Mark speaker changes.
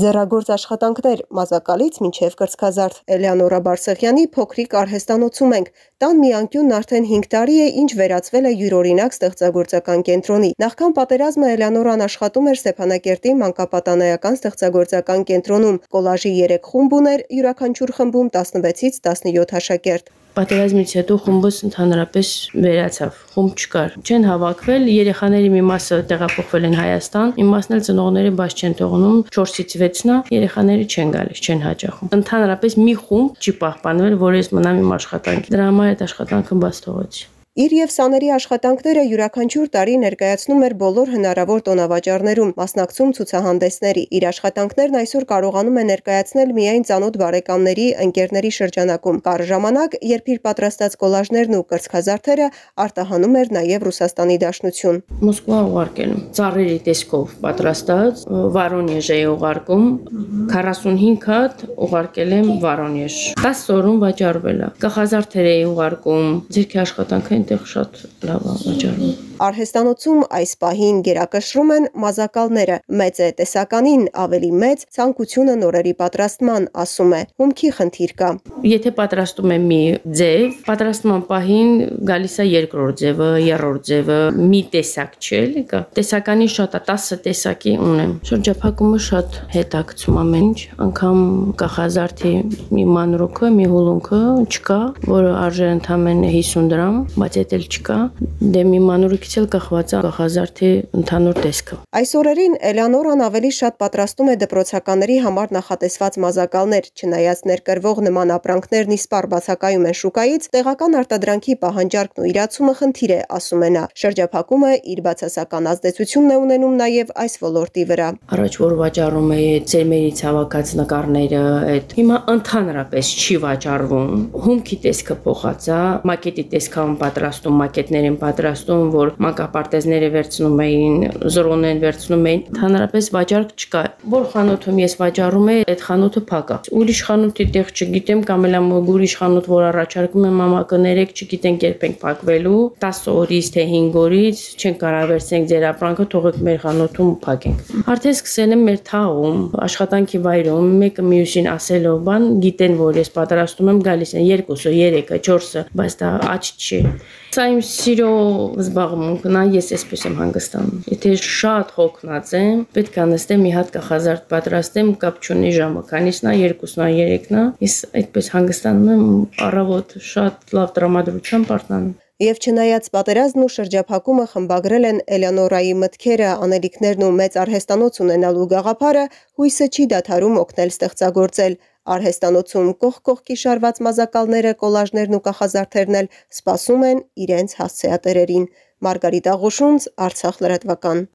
Speaker 1: Ձեռագործ աշխատանքներ մազակալից մինչև կրծքազարդ։ Էլեոնորա Բարսեղյանի փոքրիկ արհեստանոցում ենք։ Տան մի անկյունն արդեն 5 տարի է, ինչ վերածվել է յուրօրինակ ստեղծագործական կենտրոնի։ Նախքան պատերազմը Էլեոնորան աշխատում էր Ստեփանակերտի մանկապատանեկան ստեղծագործական կենտրոնում։ Կոլաժի 3 խումբ ուներ, յուրաքանչյուր խմբում 16-ից 17 աշակերտ։
Speaker 2: Պատերազմից հետո խումբս ընդհանրապես վերացավ, խումբ չկար։ Չեն հավաքվել, երեխաների մի մասը տեղափոխվել են Հայաստան, մի մասն էլ ծնողները բաց չեն թողնում, 4-ից 6-նա երեխաները չեն գալիս, չեն հաճախում։ Ընդհանրապես մի խումբ չի պահպանվել, որ ես մնամ իմ աշխատանքի։ Դրա համար այդ աշխատանքը բաց թողեցի։
Speaker 1: Իր եւ Սաների աշխատանքները յուրաքանչյուր տարի ներկայացնում էր բոլոր հնարավոր տոնավաճառներում, մասնակցում ցուցահանդեսների։ Իր աշխատանքներն այսօր կարողանում է ներկայացնել միայն ծանոթ բարեկամների, ընկերների շրջանակում։ Կար ժամանակ, երբ իր պատրաստած կոլաժներն ու կրծքազարդերը արտահանում էր նաեւ Ռուսաստանի Դաշնություն։
Speaker 2: Մոսկվա ուղարկել եմ ծառերի տեսքով պատրաստած, Վարոնեժ է ուղարկում, 45 հատ ուղարկել եմ Վարոնեժ։ 10 օրում վաճառվել է։ Կախազարդեր էի ուղարկում, ձերքի աշխատանքը այնտեղ շատ լավ է վաճառվում։
Speaker 1: Արհեստանոցում այս պահին գերակշռում են մազակալները։ Մեծ է տեսականին ավելի մեծ ցանկությունը նորերի պատրաստման, ասում է։ Հումքի խնդիր կա։
Speaker 2: Եթե պատրաստում եմ մի ձև, պատրաստման պահին գալիս է երկրորդ ձևը, երրորդ ձևը, մի տեսակ չէ, էլի կա։ Տեսականի շատ է, 10 տեսակի ունեմ։ Շրջափակումը շատ հետաքցում ամեն ինչ, անգամ կախազարդի մի մանրոքը, մի հուլունքը չկա, որը արժե ընդամենը 50 դրամ, բայց էլ չկա։ Դե մի մանրուքից էլ կախված է կախազարդի ընդհանուր տեսքը։
Speaker 1: Այս օրերին Էլեոնորան ավելի շատ պատրաստում է դպրոցականների համար նախատեսված մազակալներ, չնայած ներկրվող նման ապրանքներն իսպար բացակայում են շուկայից, տեղական արտադրանքի պահանջարկն ու իրացումը խնդիր է, ասում է նա։ Շրջափակումը իր բացասական ազդեցությունն է ունենում նաև այս ոլորտի վրա։
Speaker 2: Առաջ որ վաճառում է ծերմերից հավաքած նկարները, այդ հիմա ընդհանրապես չի վաճառվում։ Հումքի տեսքը փոխած է, մակետի տեսքան պատրաստում, մակետներ են պատրաստում, որ մանկապարտեզները վերցնում էին, զրոն են վերցնում էին։ Ընդհանրապես վաճառք չկա։ Որ խանութում ես վաճառում եմ, այդ խանութը փակ է։ Ուրիշ խանութի տեղ չգիտեմ, կամ էլ ուրիշ խանութ, որ առաջարկում եմ մամա կներեք, չգիտենք երբ ենք փակվելու, 10 օրից թե 5 օրից չեն կարող վերցնենք ձեր ապրանքը, թողեք մեր խանութում փակենք։ Արդեն սկսել եմ մեր թաղում, աշխատանքի վայրում, մեկը մյուսին ասելով բան, գիտեն, որ ես պատրաստում եմ, գալիս են երկուսը, երեքը, չորսը, բայց դա աճ չի։ Սա իմ սիրո զբաղմունքն է, ես այսպես եմ հանգստանում։ Եթե շատ հոգնած եմ, պետք է նստեմ մի հատ կախազարդ պատրաստեմ, կապ չունի ժամը, քանիսն է, երկուսն է, երեքն է։ Ես այդպես հանգստանում եմ, առավոտ շատ լավ տրամադրությամբ արտանում։
Speaker 1: Եվ չնայած պատերազմն ու շրջափակումը խմբագրել են Էլեոնորայի մտքերը, անելիքներն ու մեծ արհեստանոց ունենալու գաղափարը, հույսը չի դադարում օգնել ստեղծագործել։ Արհեստանոցում կողք կողքի շարված մազակալները, կոլաժներն ու կախազարդերն էլ սպասում են իրենց հասցեատերերին։ Մարգարիտ Աղուշունց, Արցախ լրատվական։